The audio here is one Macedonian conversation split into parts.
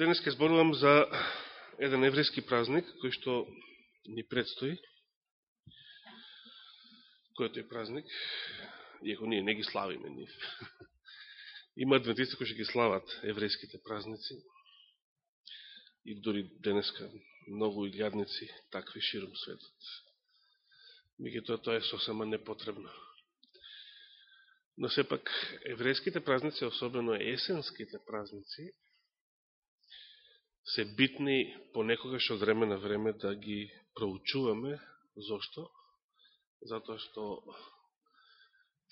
Денес ке зборувам за еден еврејски празник, кој што ни предстои. Кој е тој празник? Иако ние не ги славиме нив. Има адвентисти кои што ги слават еврејските празници. И дори денеска многу илјадници такви широм светот. Меѓутоа тоа е сосема непотребно. Но сепак еврејските празници, особено есенските празници, се битни понекогаш од време на време да ги проучуваме. Зошто? Затоа што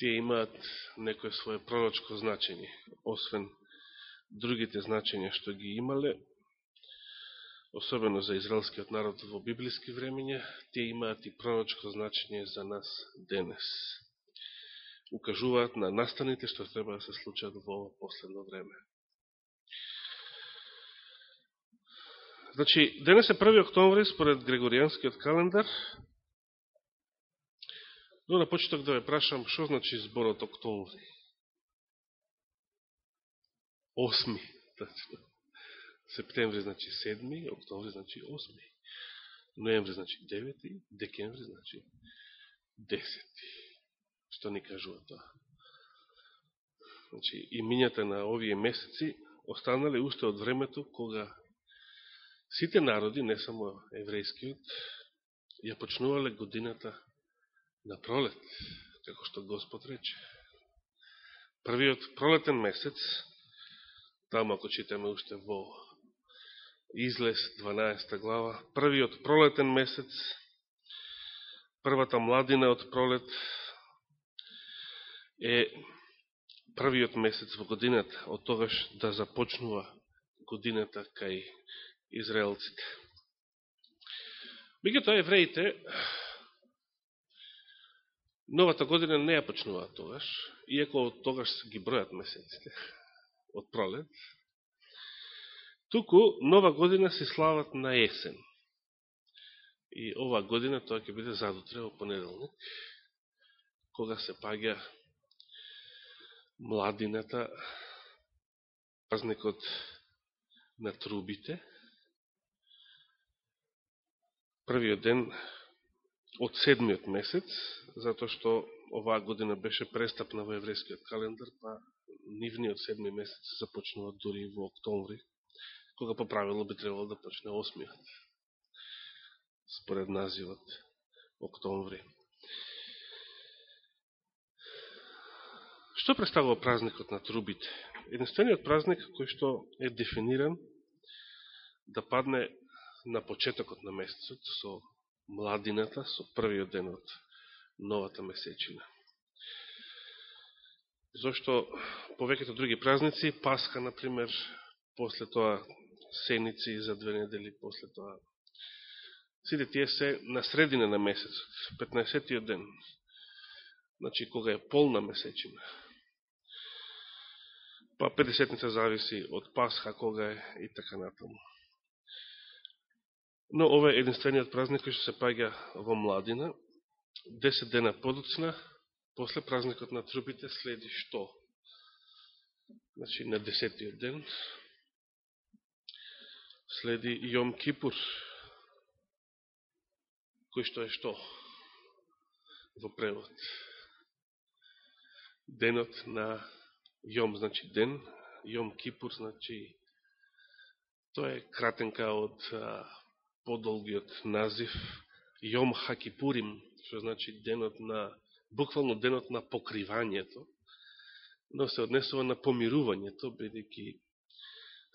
тие имаат некое свое пророчко значење, освен другите значења што ги имале, особено за израелскиот народ во библиски времења, тие имаат и пророчко значење за нас денес. Укажуваат на настаните што треба да се случат во последно време. Значи, денес е 1. октомври според Григоријанскиот календар. Но на почеток да ве прашам, што значи зборот октомври? Осми. Септември значи седми, октомври значи осми. Ноември значи девети, декември значи десети. Што ни кажува тоа? Значи, имињата на овие месеци останале уште од времето кога Сите народи, не само еврејскиот, ја почнувале годината на пролет, како што Господ рече. Првиот пролетен месец, таму ако читаме уште во Излез 12 глава, првиот пролетен месец, првата младина од пролет е првиот месец во годината, од тогаш да започнува годината кај израелците. Меѓутоа, евреите, новата година не ја почнуваат тогаш, иако од тогаш ги бројат месеците, од пролет, туку нова година се слават на есен. И оваа година тоа ќе биде задутре во понеделник, кога се паѓа младината, празникот на трубите, првиот ден од седмиот месец, затоа што оваа година беше престапна во еврејскиот календар, па нивниот седми месец започнува дури во октомври, кога по правило би требало да почне осмиот, според називот октомври. Што представува празникот на трубите? Единствениот празник кој што е дефиниран да падне на почетокот на месецот, со младината, со првиот ден од новата месечина. Зошто повеќето други празници, Пасха, например, после тоа Сеници за две недели, после тоа сите тие се на средина на месецот, 15-тиот ден, значи кога е полна месечина. Па 50-ница зависи од Пасха, кога е и така натаму. Но ова е единствениот празник кој што се паѓа во младина. Десет дена подоцна, после празникот на трупите, следи што? Значи, на десетиот ден следи Јом Кипур, кој што е што? Во превод. Денот на Јом, значи ден, Јом Кипур, значи, тоа е кратенка од подолгиот назив Јом Хакипурим, што значи денот на, буквално денот на покривањето, но се однесува на помирувањето, бидејќи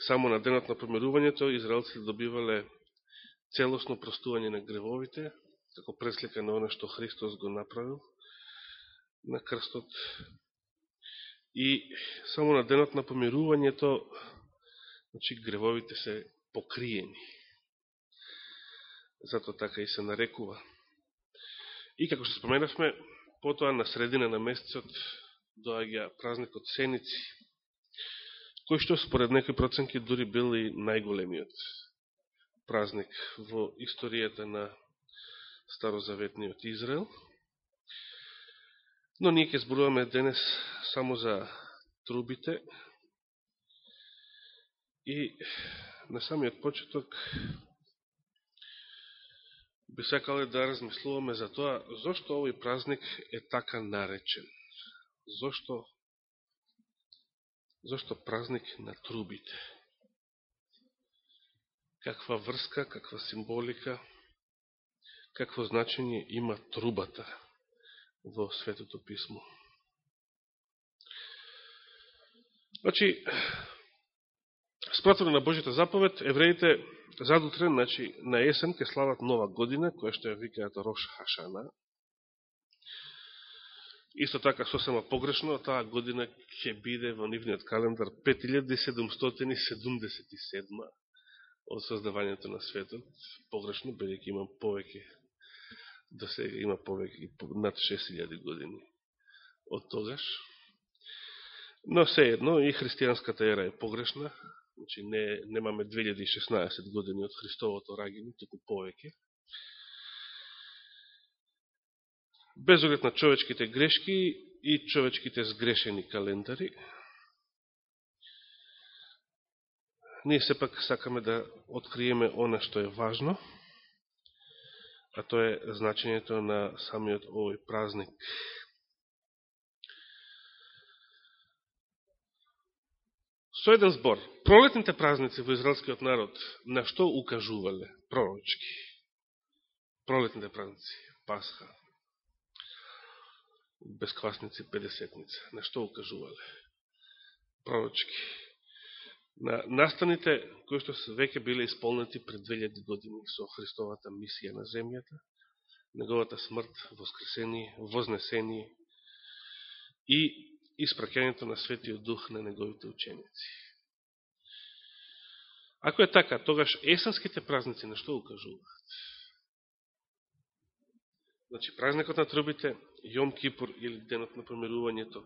само на денот на помирувањето израелците добивале целосно простување на гревовите, како преслика на оно што Христос го направил на крстот. И само на денот на помирувањето, значи гревовите се покриени зато така и се нарекува. И како што споменавме, потоа на средина на месецот доаѓа празникот Сеници, кој што според некои проценки дури бил и најголемиот празник во историјата на Старозаветниот Израел. Но ние ќе зборуваме денес само за трубите и на самиот почеток би сакале да размислуваме за тоа зошто овој празник е така наречен. Зошто зошто празник на трубите? Каква врска, каква символика, какво значење има трубата во Светото Писмо? Значи, спротивно на Божјата заповед, евреите задутре, значи, на есен ке слават нова година, која што ја викаат Рош Хашана. Исто така, сосема погрешно, таа година ќе биде во нивниот календар 5777 од создавањето на светот. Погрешно, бидеќи има повеќе, да до сега има повеќе, над 6000 години од тогаш. Но се едно, и христијанската ера е погрешна, значи не, немаме 2016 години од Христовото рагини, туку повеќе. Без оглед на човечките грешки и човечките сгрешени календари, ние сепак сакаме да откриеме она што е важно, а тоа е значењето на самиот овој празник. Со еден збор, пролетните празници во израелскиот народ на што укажувале пророчки? Пролетните празници, Пасха, Бесквасници, Педесетница, на што укажувале? Пророчки. На настаните кои што се веќе биле исполнети пред 2000 години со Христовата мисија на земјата, неговата смрт, воскресение, вознесение и испракењето на Светиот Дух на неговите ученици. Ако е така, тогаш есенските празници на што укажуваат? Значи, празникот на трубите, Јом Кипур или Денот на помирувањето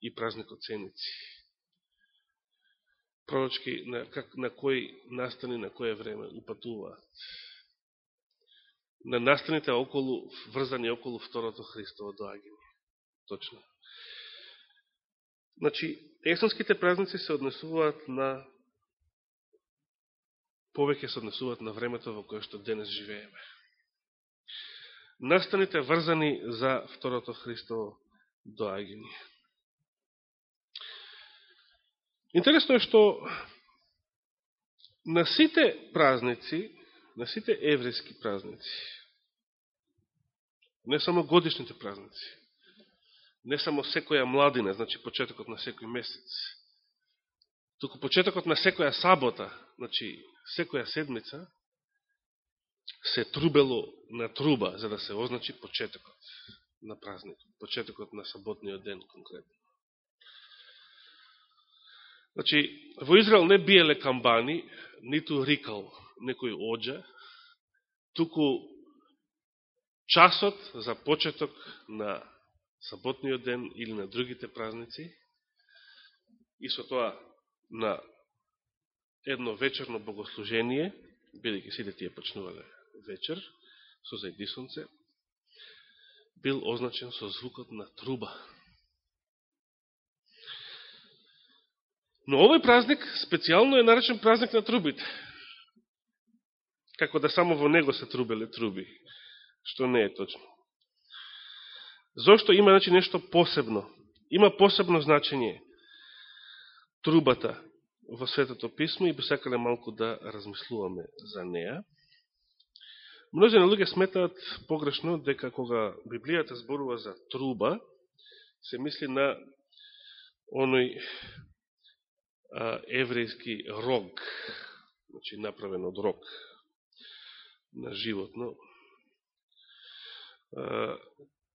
и празникот Ценици. Пророчки на, как, на кој настани, на кое време упатуваат. На настаните околу, врзани околу второто Христово доаѓање. Точно. Значи, естонските празници се однесуваат на повеќе се однесуваат на времето во кое што денес живееме. Настаните врзани за второто Христово доаѓање. Интересно е што на сите празници, на сите еврејски празници, не само годишните празници, не само секоја младина, значи почетокот на секој месец, туку почетокот на секоја сабота, значи секоја седмица, се трубело на труба, за да се означи почетокот на празникот, почетокот на саботниот ден конкретно. Значи, во Израел не биеле камбани, ниту рикал некој оджа, туку часот за почеток на саботниот ден или на другите празници и со тоа на едно вечерно богослужение, бидеќи сите тие почнувале вечер, со зајди сонце, бил означен со звукот на труба. Но овој празник специјално е наречен празник на трубите. Како да само во него се трубеле труби, што не е точно. Зошто има значи, нешто посебно? Има посебно значење трубата во Светото Писмо и би сакале малку да размислуваме за неа. Множени луѓе сметаат погрешно дека кога Библијата зборува за труба, се мисли на оној а, еврејски рог, значи направен од рог на животно, а,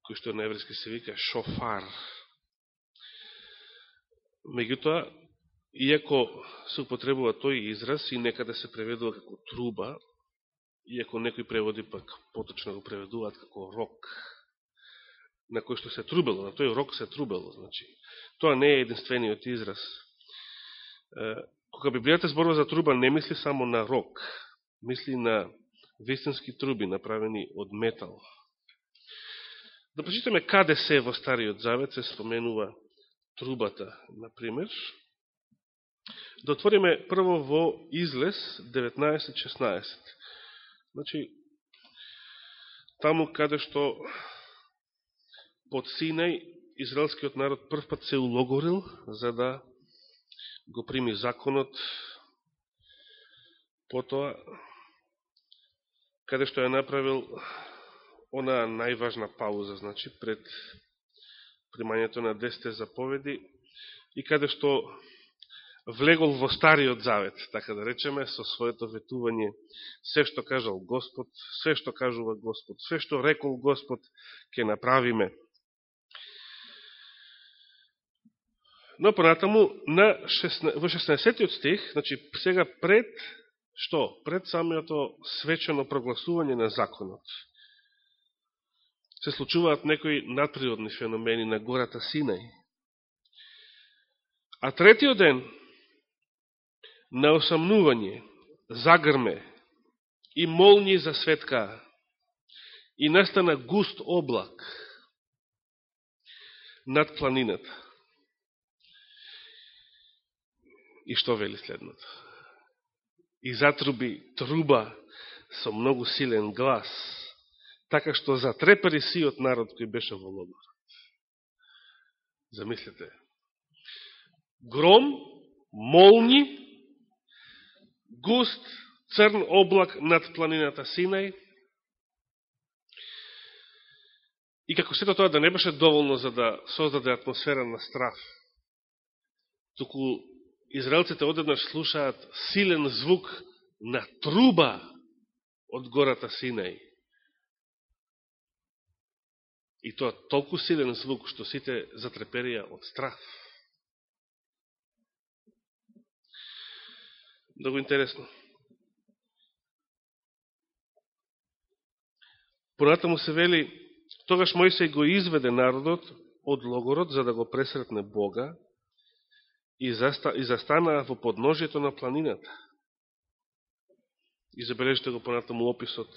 кој што на еврејски се вика шофар. Меѓутоа, иако се употребува тој израз и некаде се преведува како труба, иако некои преводи пак поточно го преведуваат како рок, на кој што се трубело, на тој рок се трубело, значи. Тоа не е единствениот израз. Кога Библијата зборува за труба, не мисли само на рок, мисли на вистински труби, направени од метал. Да прочитаме каде се во Стариот Завет се споменува трубата, например. Да отвориме прво во Излез 19.16. Значи, таму каде што под Синај израелскиот народ прв пат се улогорил за да го прими законот потоа каде што ја направил она најважна пауза, значи пред примањето на десте заповеди и каде што влегол во Стариот Завет, така да речеме, со своето ветување, се што кажал Господ, се што кажува Господ, се што рекол Господ, ќе направиме. Но понатаму, на 16, во 16 стих, значи сега пред, што? Пред самиото свечено прогласување на законот, се случуваат некои надприродни феномени на гората Синај. А третиот ден, на осамнување, загрме и молњи за светка и настана густ облак над планината. И што вели следното? И затруби труба со многу силен глас, така што затрепери сиот народ кој беше во логор. Замислете. Гром, молни, густ црн облак над планината Синај. И како сето тоа да не беше доволно за да создаде атмосфера на страф, туку израелците одеднаш слушаат силен звук на труба од гората Синај. И тоа толку силен звук, што сите затреперија од страх. Много интересно. Понатаму се вели, тогаш Мојсей го изведе народот од логорот за да го пресретне Бога и, заста, и застана во подножието на планината. И забележите го понатаму описот.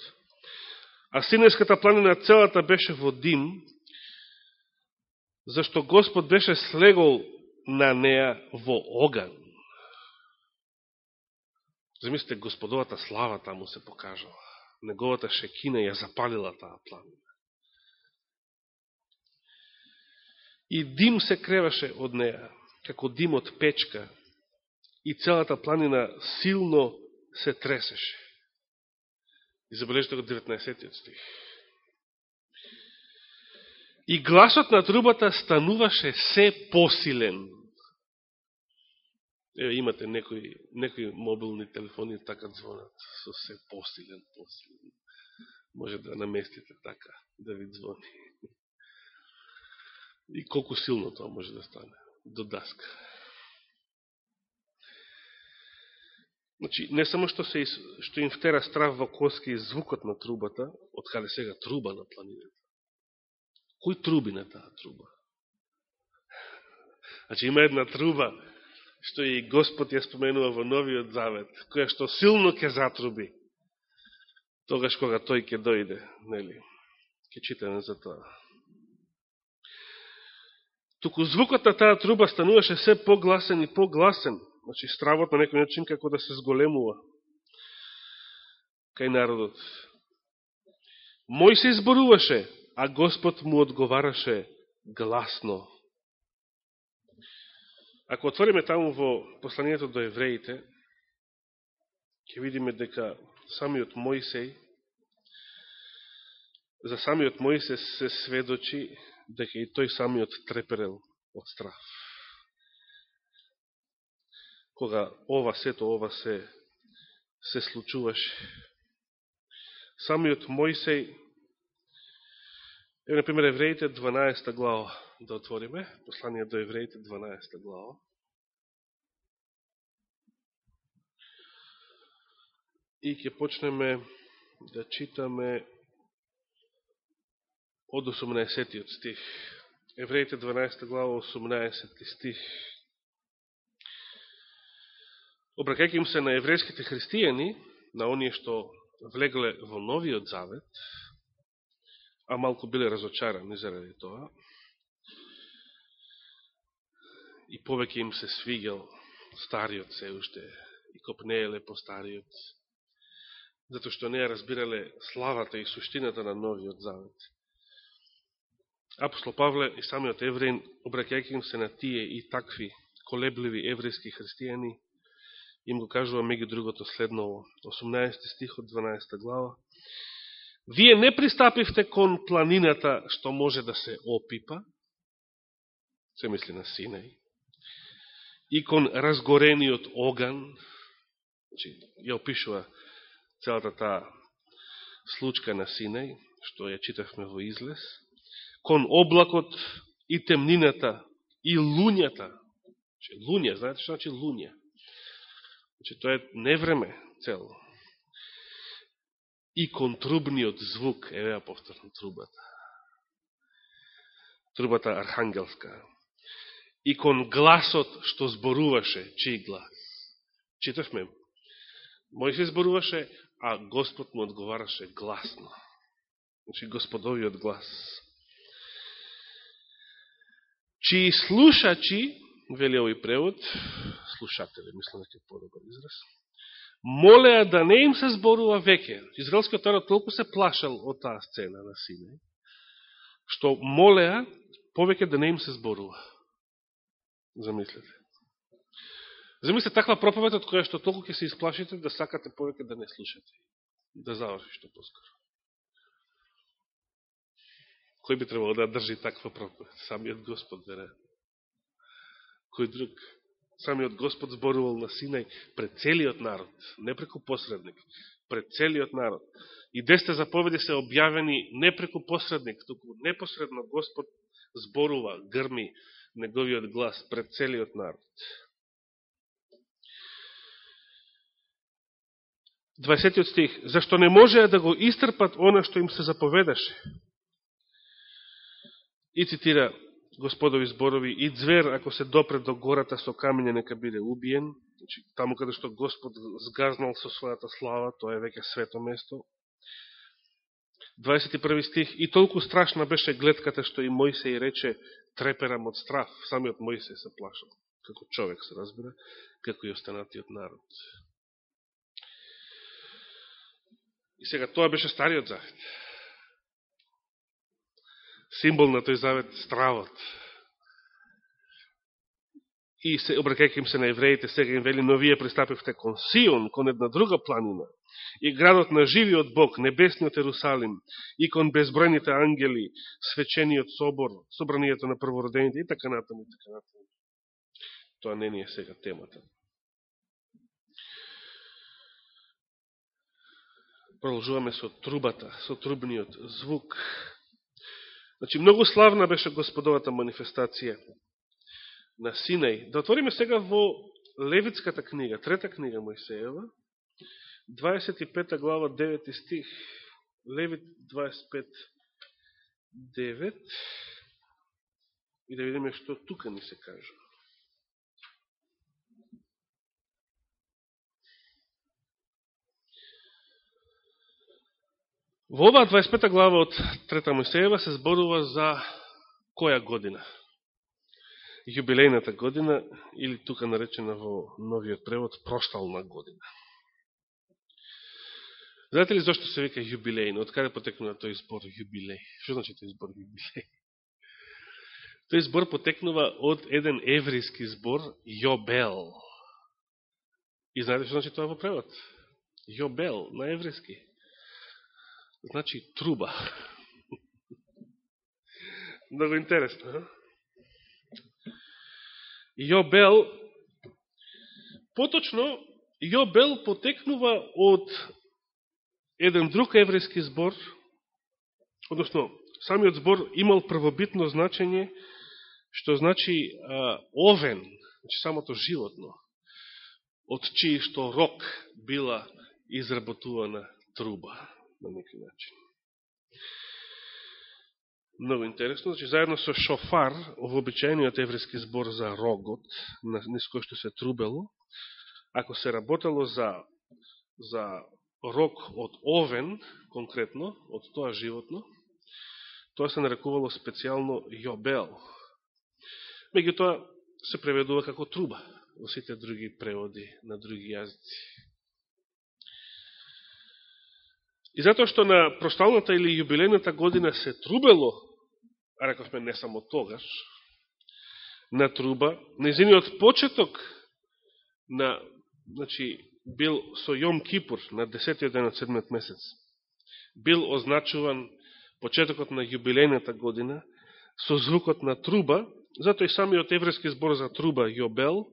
А Синеската планина целата беше во дим, зашто Господ беше слегол на неа во оган. Замислите, господовата слава таму се покажала. Неговата шекина ја запалила таа планина. И дим се креваше од неа, како дим од печка, и целата планина силно се тресеше. И забележите го 19 стих. И гласот на трубата стануваше се посилен. Еве имате некои, некои мобилни телефони така звонат со се посилен, посилен. Може да наместите така, да ви звони. И колку силно тоа може да стане. До даска. Значи, не само што се што им втера страв во коски и звукот на трубата, од каде сега труба на планината. Кој труби на таа труба? Значи, има една труба што и Господ ја споменува во Новиот Завет, која што силно ќе затруби, тогаш кога тој ќе дојде, нели? Ке читаме за тоа. Туку звукот на таа труба стануваше се погласен и погласен, значи стравот на некој начин како да се зголемува кај народот. Мој се изборуваше, а Господ му одговараше гласно. Ако отвориме таму во посланието до евреите, ќе видиме дека самиот Моисеј, за самиот Моисеј се сведочи дека и тој самиот треперел од страх. Кога ова сето, ова се, се случуваше. Самиот Моисеј, е, например, Евреите 12 глава, да отвориме, послание до евреите, 12 глава. И ќе почнеме да читаме од 18 стих. Евреите 12 глава, 18 стих. Обракајќи им се на еврејските христијани, на оние што влегле во новиот завет, а малку биле разочарани заради тоа, и повеќе им се свигел стариот се уште и копнееле по стариот, затоа што не ја разбирале славата и суштината на новиот завет. Апостол Павле и самиот евреин, обраќајќи им се на тие и такви колебливи еврејски христијани, им го кажува меѓу другото следново, 18 стих од 12 глава. Вие не пристапивте кон планината што може да се опипа, се мисли на Синај, и кон разгорениот оган, значи, ја опишува целата таа случка на Синај, што ја читавме во излез, кон облакот и темнината и луњата. Значи, луња, знаете што значи луња? Значи, тоа е невреме цело. И кон трубниот звук, еве ја повторно трубата. Трубата архангелска. И кон гласот што зборуваше, чиј глас? Читавме Мојсе зборуваше, а Господ му одговараше гласно. Значи, Господовиот глас. Чии слушачи, вели овој превод, слушатели, мислам дека е подобар израз, молеа да не им се зборува веќе. Израелскиот народ толку се плашал од таа сцена на Сине, што молеа повеќе да не им се зборува. Замислете. Замислете таква проповед од која што толку ќе се исплашите да сакате повеќе да не слушате. Да заврши што поскоро. Кој би требало да држи таква проповед? Самиот Господ, веројатно. Кој друг? Самиот Господ зборувал на Синај пред целиот народ, не преку посредник, пред целиот народ. И десте заповеди се објавени не преку посредник, туку непосредно Господ зборува, грми неговиот глас пред целиот народ. 20 стих, зашто не можеа да го истрпат она што им се заповедаше. И цитира господови зборови, и звер, ако се допре до гората со камење, нека биде убиен. Значи, таму каде што Господ сгазнал со својата слава, тоа е веќе свето место. 21 стих, и толку страшна беше гледката што и Мојсе и рече, треперам од страф. Самиот Мојсе се плашал, како човек се разбира, како и останатиот народ. И сега тоа беше Стариот Завет. Символ на тој Завет стравот. И се обрекајќи им се на евреите, сега им вели, но вие пристапивте кон Сион, кон една друга планина, и градот на живиот Бог, небесниот Ерусалим, и кон безбројните ангели, свечениот собор, собранието на првородените, и така натаму, и така натаму. Тоа не ни е сега темата. продолжуваме со трубата, со трубниот звук. Значи, многу славна беше Господовата манифестација на Синај. Да отвориме сега во Левитската книга, трета книга Мојсеева, 25 глава, 9 стих, Левит 25, 9, и да видиме што тука ни се кажува. Во оваа 25 глава од Трета Мојсеева се зборува за која година? Јубилејната година, или тука наречена во новиот превод, проштална година. Знаете ли зашто се вика јубилејна? Од каде потекнува тој збор јубилеј? Што значи тој збор јубилеј? Тој збор потекнува од еден еврейски збор јобел. И знаете што значи тоа во превод? Јобел, на еврейски значи труба. Много интересно. Јобел, поточно, Јобел потекнува од еден друг еврејски збор, односно, самиот збор имал првобитно значење, што значи а, овен, значи самото животно, од чиј што рок била изработувана труба на некој начин. Много интересно, значи заедно со шофар, вообичајниот еврејски збор за рогот, низ кој што се трубело, ако се работело за, за рог од овен, конкретно, од тоа животно, тоа се нарекувало специјално јобел. Меѓу тоа се преведува како труба. во сите други преводи на други јазици. И затоа што на прославната или јубилејната година се трубело, а рековме не само тогаш, на труба, незиниот почеток на, значи, бил со Јом Кипур на 10 ден од 7 месец, бил означуван почетокот на јубилејната година со звукот на труба, затоа и самиот еврејски збор за труба Јобел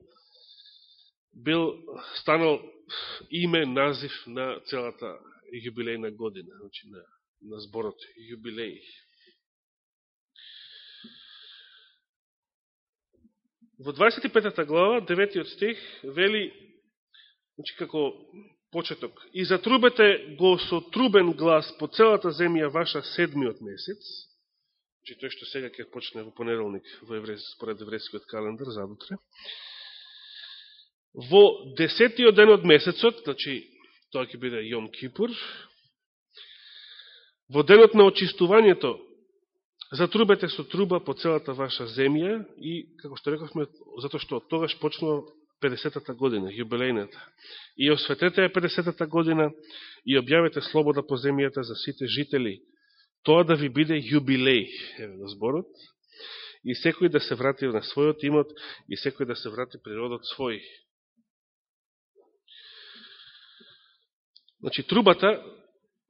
бил станал име, назив на целата јубилејна година, значи на, на зборот јубилеј. Во 25 глава, 9 стих, вели, значи како почеток, и затрубете го со трубен глас по целата земја ваша седмиот месец, значи тој што сега ќе почне во понеделник во еврес, според еврејскиот календар, задутре, во десетиот ден од месецот, значи тоа ќе биде Јом Кипур, во денот на очистувањето, затрубете со труба по целата ваша земја и, како што рековме, затоа што од тогаш почнува 50-та година, јубилејната. И осветете ја 50-та година и објавете слобода по земјата за сите жители. Тоа да ви биде јубилеј, еве на зборот, и секој да се врати на својот имот и секој да се врати природот свој. Значи, трубата,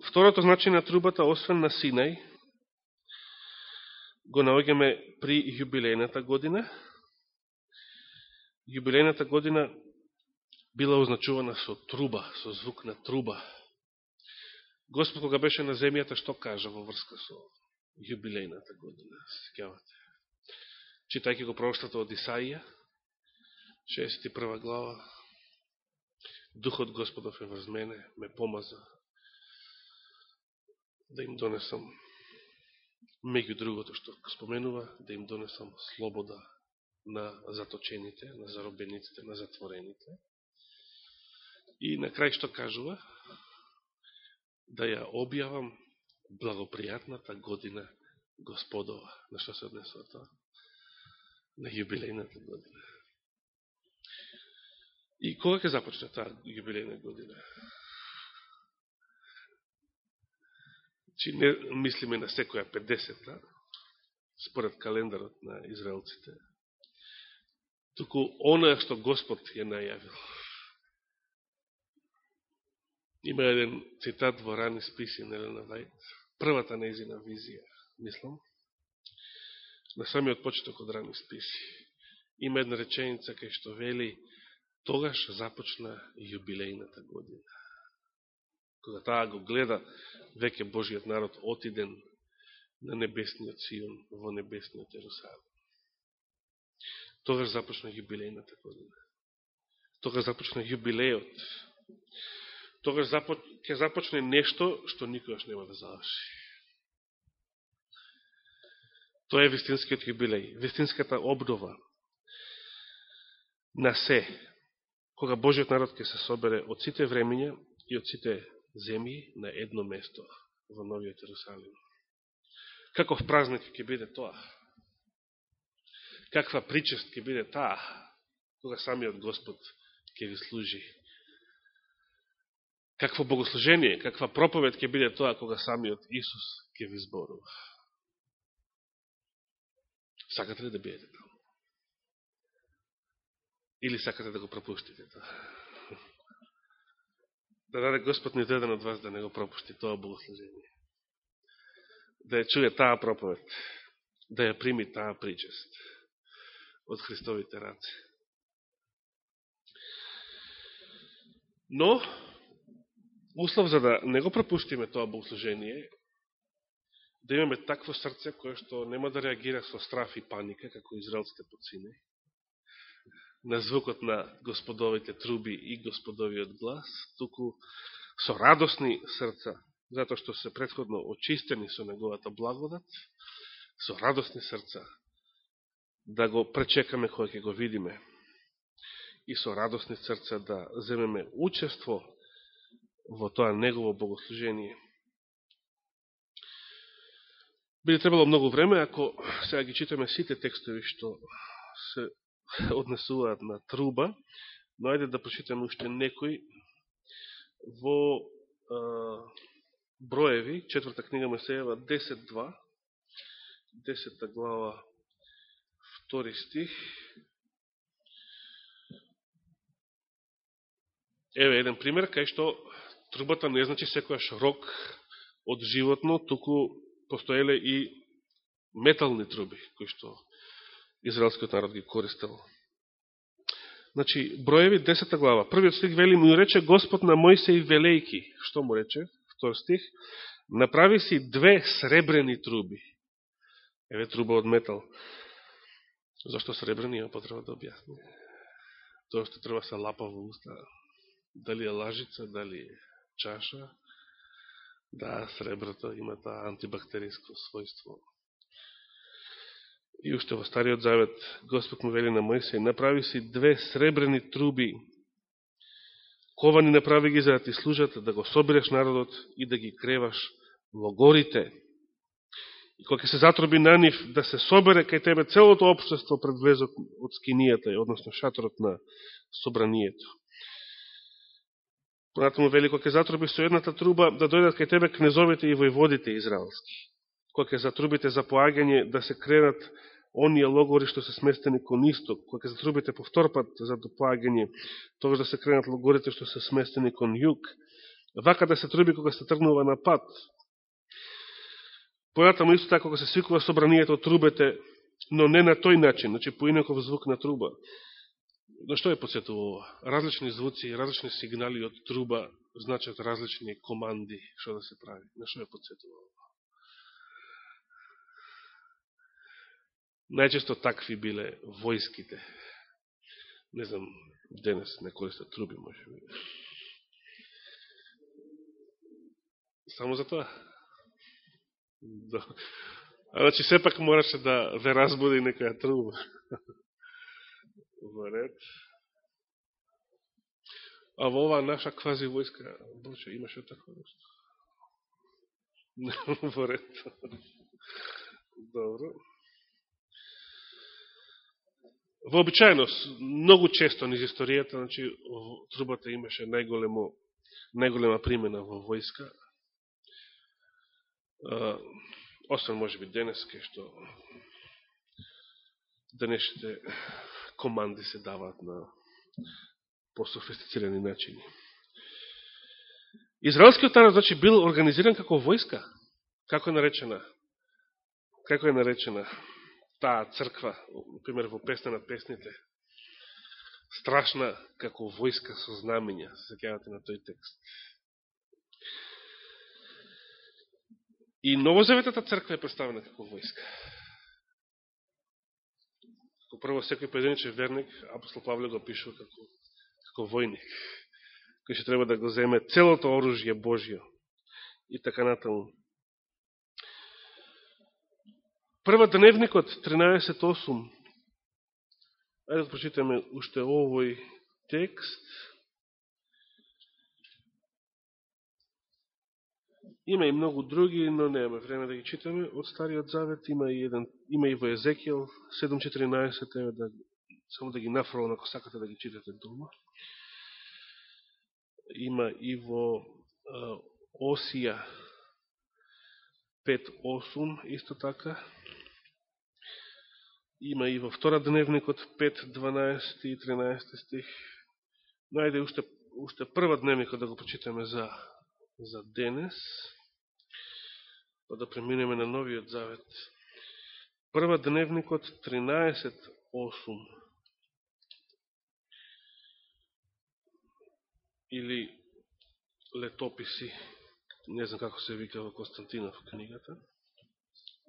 второто значење на трубата, освен на Синај, го наоѓаме при јубилејната година. Јубилејната година била означувана со труба, со звук на труба. Господ кога беше на земјата, што кажа во врска со јубилејната година? Секјавате. Читајќи го проштата од Исаија, 61 глава, Духот Господов е врз мене, ме помаза да им донесам меѓу другото што споменува, да им донесам слобода на заточените, на заробениците, на затворените. И на крај што кажува? Да ја објавам благопријатната година Господова. На што се однесува тоа? На јубилејната година. И кога ќе започне таа јубилејна година? Чи не мислиме на секоја 50-та, според календарот на израелците, туку оно што Господ ја најавил. Има еден цитат во рани списи на Елена Вајт, првата неизина визија, мислам, на самиот почеток од рани списи. Има една реченица кај што вели, тогаш започна јубилејната година кога таа го гледа веќе Божиот народ отиден на небесниот Сион во небесниот Јерусалим. Тогаш започна јубилејната година. Тогаш започна јубилејот. Тогаш започ... ќе започне нешто што никогаш нема да заврши. Тоа е вистинскиот јубилеј, вистинската обнова на се, кога Божиот народ ќе се собере од сите времења и од сите земји на едно место во Новиот Ерусалим. Каков празник ќе биде тоа? Каква причест ќе биде таа, кога самиот Господ ќе ви служи? Какво богослужение, каква проповед ќе биде тоа, кога самиот Исус ќе ви зборува? Сакате ли да биете таму? Или сакате да го пропуштите тоа? да даде Господ ни даден од вас да не го пропушти тоа богослужение. Да ја чуе таа проповед, да ја прими таа причест од Христовите раци. Но, услов за да не го пропуштиме тоа богослужение, да имаме такво срце кое што нема да реагира со страф и паника, како израелците под Синеј, на звукот на господовите труби и господовиот глас, туку со радосни срца, затоа што се предходно очистени со неговата благодат, со радосни срца, да го пречекаме кој ќе го видиме и со радосни срца да земеме учество во тоа негово богослужение. Би требало многу време, ако сега ги читаме сите текстови што се однесуваат на труба, но ајде да прочитаме уште некој во е, Броеви, четврта книга Месеева, 10.2, 10 глава, втори стих. Еве еден пример, кај што трубата не значи секојаш рок од животно, туку постоеле и метални труби, кои што израелскиот народ ги користел. Значи, Броеви 10 глава. Првиот стих вели му рече Господ на Мојсеј велејки. Што му рече? Втор стих. Направи си две сребрени труби. Еве труба од метал. Зошто сребрени, ја потреба да објасни. Тоа што треба се лапа во уста. Дали е лажица, дали е чаша. Да, среброто има таа антибактериско својство. И уште во Стариот Завет Господ му вели на Мојсей, направи си две сребрени труби, ковани направи ги за да ти служат, да го собереш народот и да ги креваш во горите. И кога ќе се затроби на нив да се собере кај тебе целото општество пред влезот од скинијата, односно шаторот на собранието. Понатаму вели, кога ќе затроби со едната труба, да дојдат кај тебе кнезовите и војводите израелски. Кога ќе затрубите за поагање, да се кренат оние логори што се сместени кон исток, кога ќе затрубите повтор пат за доплагање, тогаш да се кренат логорите што се сместени кон југ, вака да се труби кога се тргнува на пат. Понатаму исто така кога се свикува собранието од трубете, но не на тој начин, значи по инаков звук на труба. На што е подсетува ова? Различни звуци, различни сигнали од труба значат различни команди што да се прави. На што е подсетува Најчесто такви биле војските. Не знам, денес не користат труби, може би. Само за тоа? Да. А значи сепак мораше да ве разбуди некоја труба. Во ред. А во оваа наша квази војска, Боже, имаше такво нешто? Во ред. Добро. Вообичајно, многу често низ историјата, значи, трубата имаше најголемо, најголема примена во војска. Освен, може би, денес, кај што денешните команди се дават на пософистицирани начини. Израелскиот народ, значи, бил организиран како војска. Како е наречена? Како е наречена? Таа црква, например, во песна на песните, страшна како војска со знамења, се секјавате на тој текст. И Новозаветата црква е представена како војска. Како прво, секој поединичен верник, апостол Павле го пишува како, како војник, кој ќе треба да го земе целото оружје Божјо и така натаму. Прва дневникот 13.8. Ајде да прочитаме уште овој текст. Има и многу други, но немаме време да ги читаме. Од Стариот Завет има и, еден, има и во Езекијал 7.14, еве да, само да ги нафрлам ако сакате да ги читате дома. Има и во а, Осија 5.8, исто така. Има и во втора дневникот 5, 12 и 13 стих. Најде уште, уште прва дневникот да го почитаме за, за денес, па да преминеме на новиот завет. Прва дневникот 13.8 или летописи, не знам како се вика во Константинов книгата,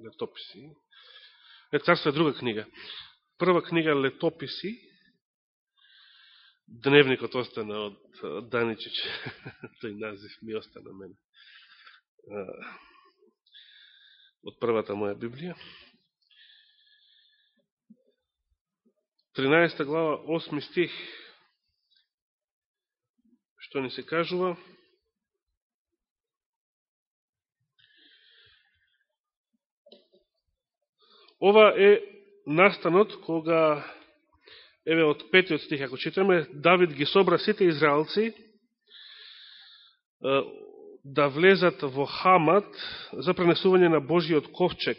летописи, царство е друга книга. Прва книга Летописи, Дневникот остана од Даничич, тој назив ми остана мене. Од првата моја Библија. 13 глава, 8 стих, што ни се кажува? Ова е настанот кога еве од петиот стих, ако читаме, Давид ги собра сите израелци да влезат во Хамат за пренесување на Божиот ковчег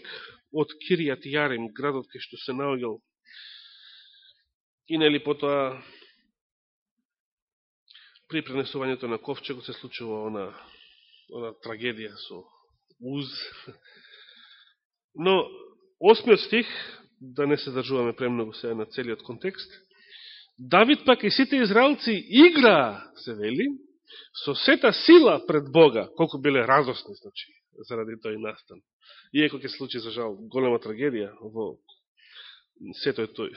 од Киријат Јарим, градот кај што се наоѓал. И нели потоа при пренесувањето на ковчегот се случува она, она трагедија со уз. Но, осмиот стих, да не се задржуваме премногу сега на целиот контекст, Давид пак и сите израелци игра, се вели, со сета сила пред Бога, колку биле радосни, значи, заради тој настан. Иеко ќе случи, за жал, голема трагедија во сето тој,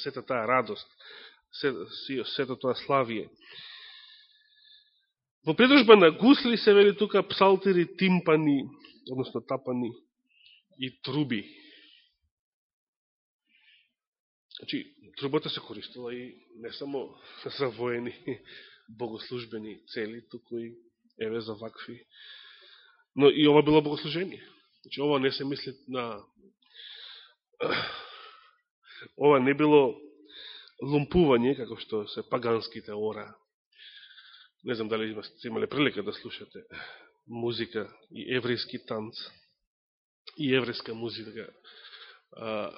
сета таа радост, сето тоа славие. Во предружба на гусли се вели тука псалтири, тимпани, односно тапани и труби. Значи, трубата се користила и не само за воени, богослужбени цели, туку и еве за вакви. Но и ова било богослужение. Значи, ова не се мисли на... Ова не било лумпување, како што се паганските ора. Не знам дали сте имале прилика да слушате музика и еврейски танц и еврејска музика. А,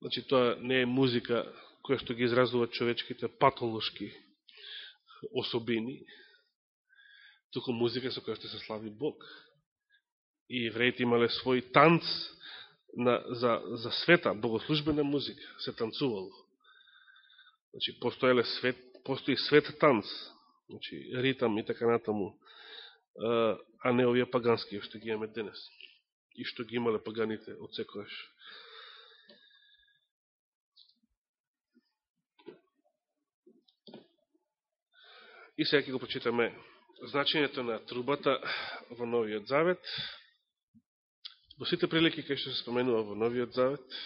значи, тоа не е музика која што ги изразува човечките патолошки особини, туку музика со која што се слави Бог. И евреите имале свој танц на, за, за света, богослужбена музика, се танцувало. Значи, постоеле свет, постои свет танц, значи, ритам и така натаму, а не овие пагански, што ги имаме денес. И што ги имале паганите од секојаш. И сега ќе го прочитаме значењето на трубата во Новиот Завет. Во сите прилики кај што се споменува во Новиот Завет,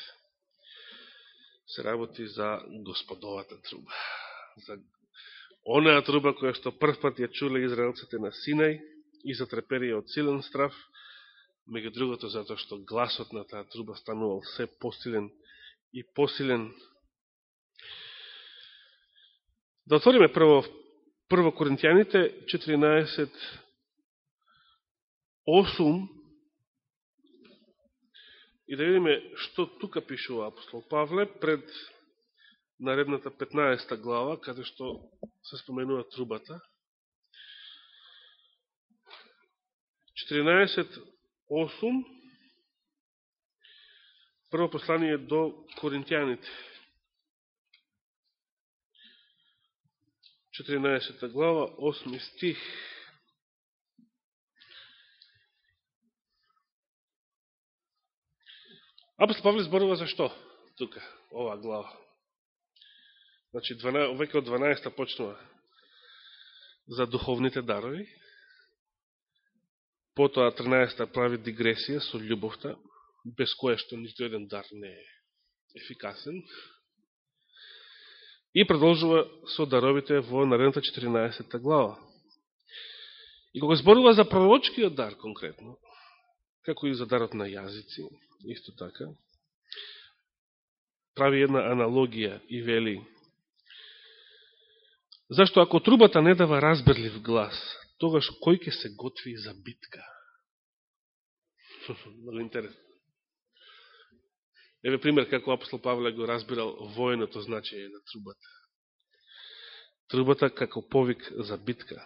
се работи за господовата труба. За онаа труба која што прв пат ја чуле израелците на Синај и затреперија од силен страв, меѓу другото затоа што гласот на таа труба станувал се посилен и посилен. Да отвориме прво Прво Коринтијаните 14 8 и да видиме што тука пишува апостол Павле пред наредната 15 глава, каде што се споменува трубата. 14.8 Прво послание до Коринтијаните. 14 глава, 8 стих. Апостол Павле зборува за што? Тука, ова глава. Значи, 12, веќе од 12 почнува за духовните дарови. Потоа 13 прави дигресија со љубовта, без која што нито еден дар не е ефикасен. И продолжува со даровите во наредната 14 глава. И кога зборува за пророчкиот дар конкретно, како и за дарот на јазици, исто така, прави една аналогија и вели Зашто ако трубата не дава разберлив глас, тогаш кој ќе се готви за битка? Много интересно. Еве пример како апостол Павле го разбирал военото значење на трубата. Трубата како повик за битка.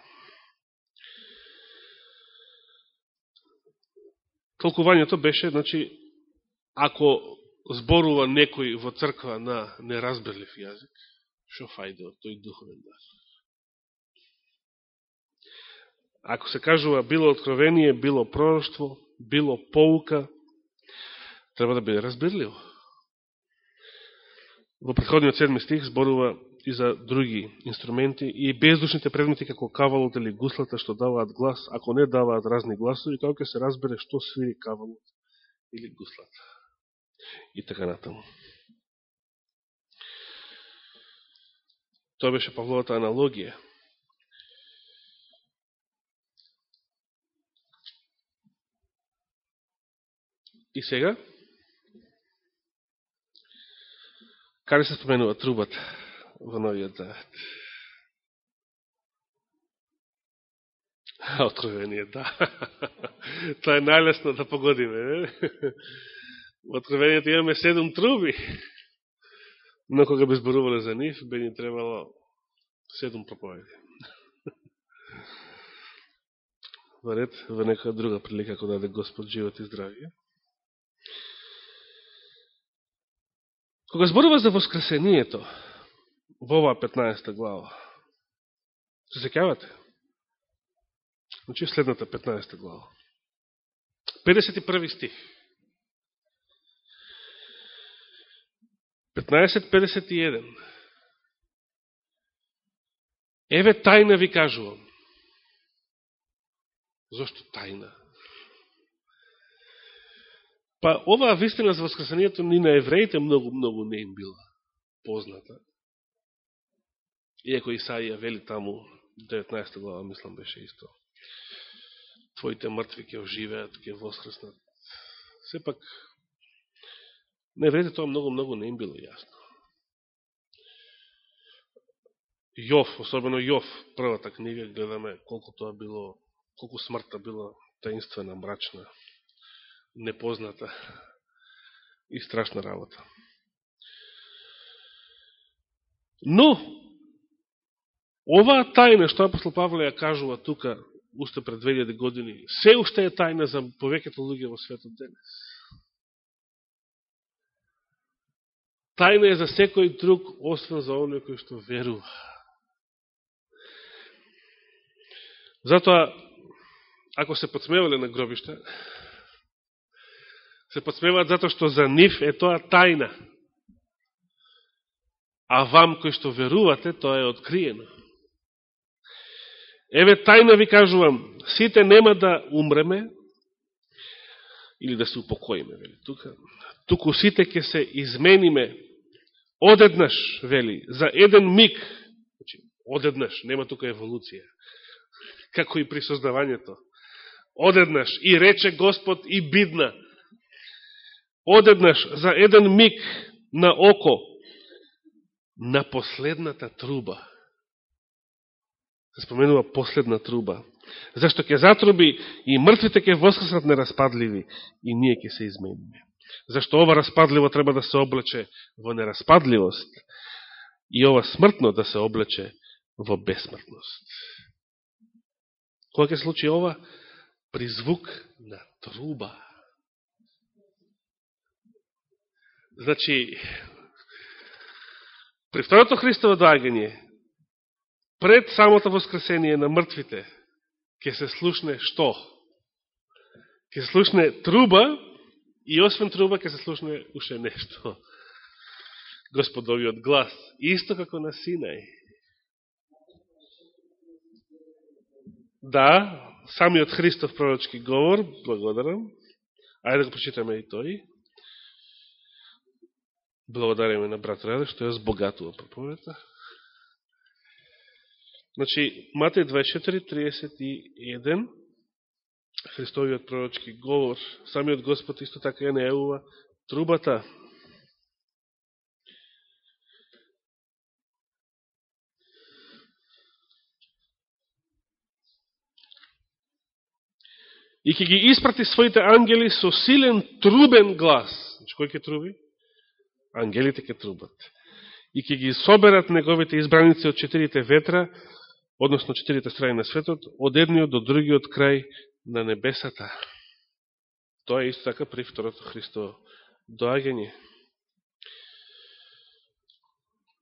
Толкувањето беше, значи, ако зборува некој во црква на неразберлив јазик, шо фајде од тој духовен дар? Ако се кажува било откровение, било пророќство, било поука, треба да биде разбирливо. Во предходниот седми стих зборува и за други инструменти и бездушните предмети како кавалот или гуслата што даваат глас, ако не даваат разни гласови, тоа ќе се разбере што свири кавалот или гуслата и така натаму. Тоа беше Павловата аналогија. И сега, Каде се споменува трубата во новиот завет? Откровение, да. Тоа е најлесно да погодиме. Во Откровението имаме седум труби. Но кога би зборувале за нив, би ни требало седум проповеди. Варет, во некоја друга прилика, ако даде Господ живот и здравие. Кога зборува за воскресението, во оваа 15 глава, се секјавате? Значи следната 15 глава. 51 стих. 15.51 Еве тајна ви кажувам. Зошто тајна? Па оваа вистина за воскресението ни на евреите многу, многу не им била позната. Иако Исаија вели таму, 19 глава, мислам, беше исто. Твоите мртви ќе оживеат, ќе воскреснат. Сепак, на евреите тоа многу, многу не им било јасно. Јов, особено Јов, првата книга, гледаме колку тоа било, колку смртта била таинствена, мрачна, непозната и страшна работа. Но, оваа тајна што апостол Павле ја кажува тука, уште пред 2000 години, се уште е тајна за повеќето луѓе во светот денес. Тајна е за секој друг, освен за оние кои што верува. Затоа, ако се подсмевале на гробишта, се подсмеваат затоа што за нив е тоа тајна. А вам кои што верувате, тоа е откриено. Еве тајна ви кажувам, сите нема да умреме, или да се упокоиме, вели тука. Туку сите ќе се измениме одеднаш, вели, за еден миг, значи, одеднаш, нема тука еволуција, како и при создавањето. Одеднаш, и рече Господ, и бидна, одеднаш, за еден миг на око, на последната труба. Се споменува последна труба. Зашто ќе затруби и мртвите ќе воскреснат нераспадливи и ние ќе се измениме. Зашто ова распадливо треба да се облече во нераспадливост и ова смртно да се облече во бесмртност. Кога ќе случи ова? При звук на труба. Значи, при второто Христово доагање, пред самото воскресение на мртвите, ќе се слушне што? Ќе се слушне труба и освен труба ќе се слушне уште нешто. Господовиот глас, исто како на Синај. Да, самиот Христов пророчки говор, благодарам. Ајде да го прочитаме и тој. Благодариме на брат Раде, што ја збогатува проповета. Значи, Матеј 24.31, Христовиот пророчки говор, самиот Господ исто така ја најавува трубата. И ќе ги испрати своите ангели со силен трубен глас. Значи, кој ќе труби? Ангелите ќе трубат. И ќе ги соберат неговите избраници од четирите ветра, односно четирите страни на светот, од едниот до другиот крај на небесата. Тоа е исто така при второто Христо доагање.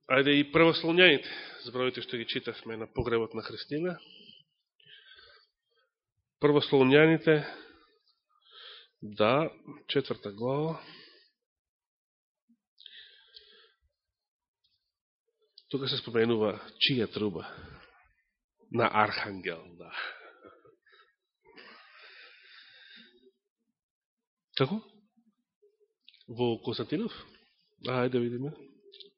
Ајде и првослонјаните, збројите што ги читавме на погребот на Христина. Првослонјаните, да, четврта глава. Тука се споменува чија труба на Архангел, да. Како? Во Константинов? Ајде да видиме.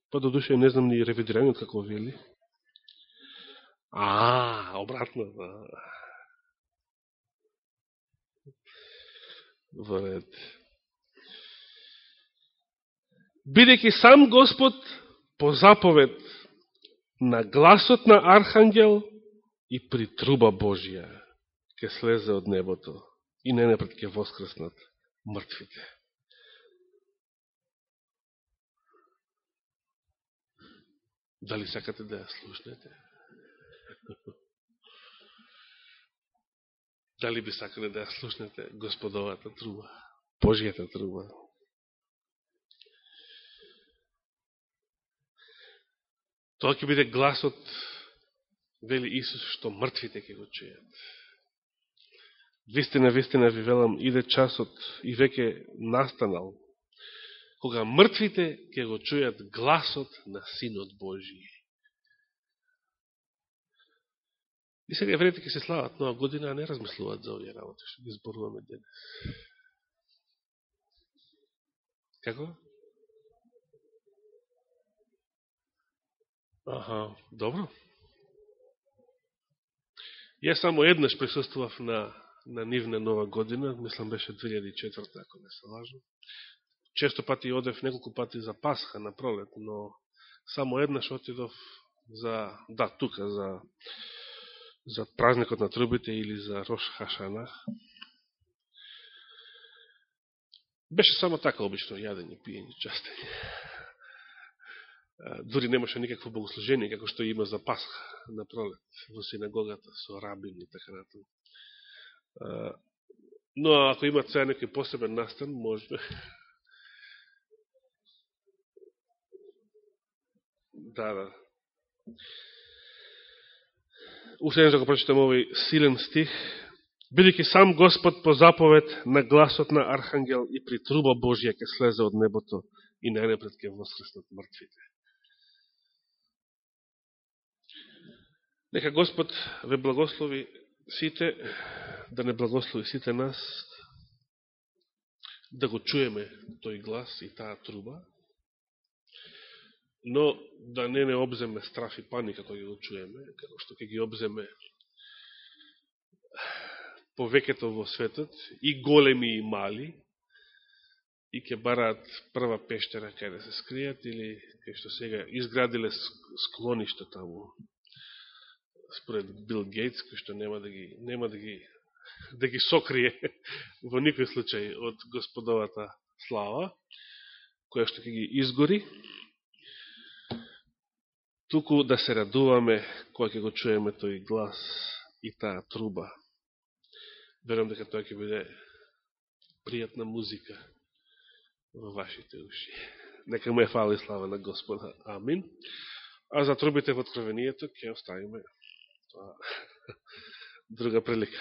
Па до душе не знам ни ревидираниот како вели. А, обратно. Да. Во ред. бидејќи сам Господ по заповед на гласот на Архангел и при труба Божија ќе слезе од небото и не напред ќе воскреснат мртвите. Дали сакате да ја слушнете? Дали би сакале да ја слушнете Господовата труба, Божијата труба? Тоа ќе биде гласот, вели Исус, што мртвите ќе го чујат. Вистина, вистина ви велам, иде часот и веќе настанал, кога мртвите ќе го чујат гласот на Синот Божије. И сега евреите ќе се слават нова година, а не размислуваат за овие работи, што ги зборуваме денес. Како? Аха, добро. Ја само еднаш присуствував на, на нивна нова година, мислам беше 2004, ако не се лажам. Често пати одев неколку пати за Пасха на пролет, но само еднаш отидов за, да, тука, за, за празникот на трубите или за Рош Хашанах. Беше само така обично јадење, пиење, частење дури немаше никакво богослужение, како што има за Пасха на пролет во синагогата со рабин и така натаму. Но ако има цеја некој посебен настан, може. да, да. Уште да го прочитам овој силен стих. Бидеќи сам Господ по заповед на гласот на Архангел и при труба Божија ќе слезе од небото и најнепред ќе воскреснат мртвите. Нека Господ ве благослови сите, да не благослови сите нас, да го чуеме тој глас и таа труба, но да не не обземе страф и паника кој го чуеме, како што ќе ги обземе повеќето во светот, и големи и мали, и ќе бараат прва пештера кај да се скријат, или кај што сега изградиле склоништа таму според Бил Гейтс, кој што нема да ги, нема да ги, да ги сокрие во никој случај од господовата слава, која што ќе ги изгори, туку да се радуваме која ќе го чуеме тој глас и таа труба. Верам дека тоа ќе биде пријатна музика во вашите уши. Нека му е фала и слава на Господа. Амин. А за трубите во откровението ќе оставиме друга прилика.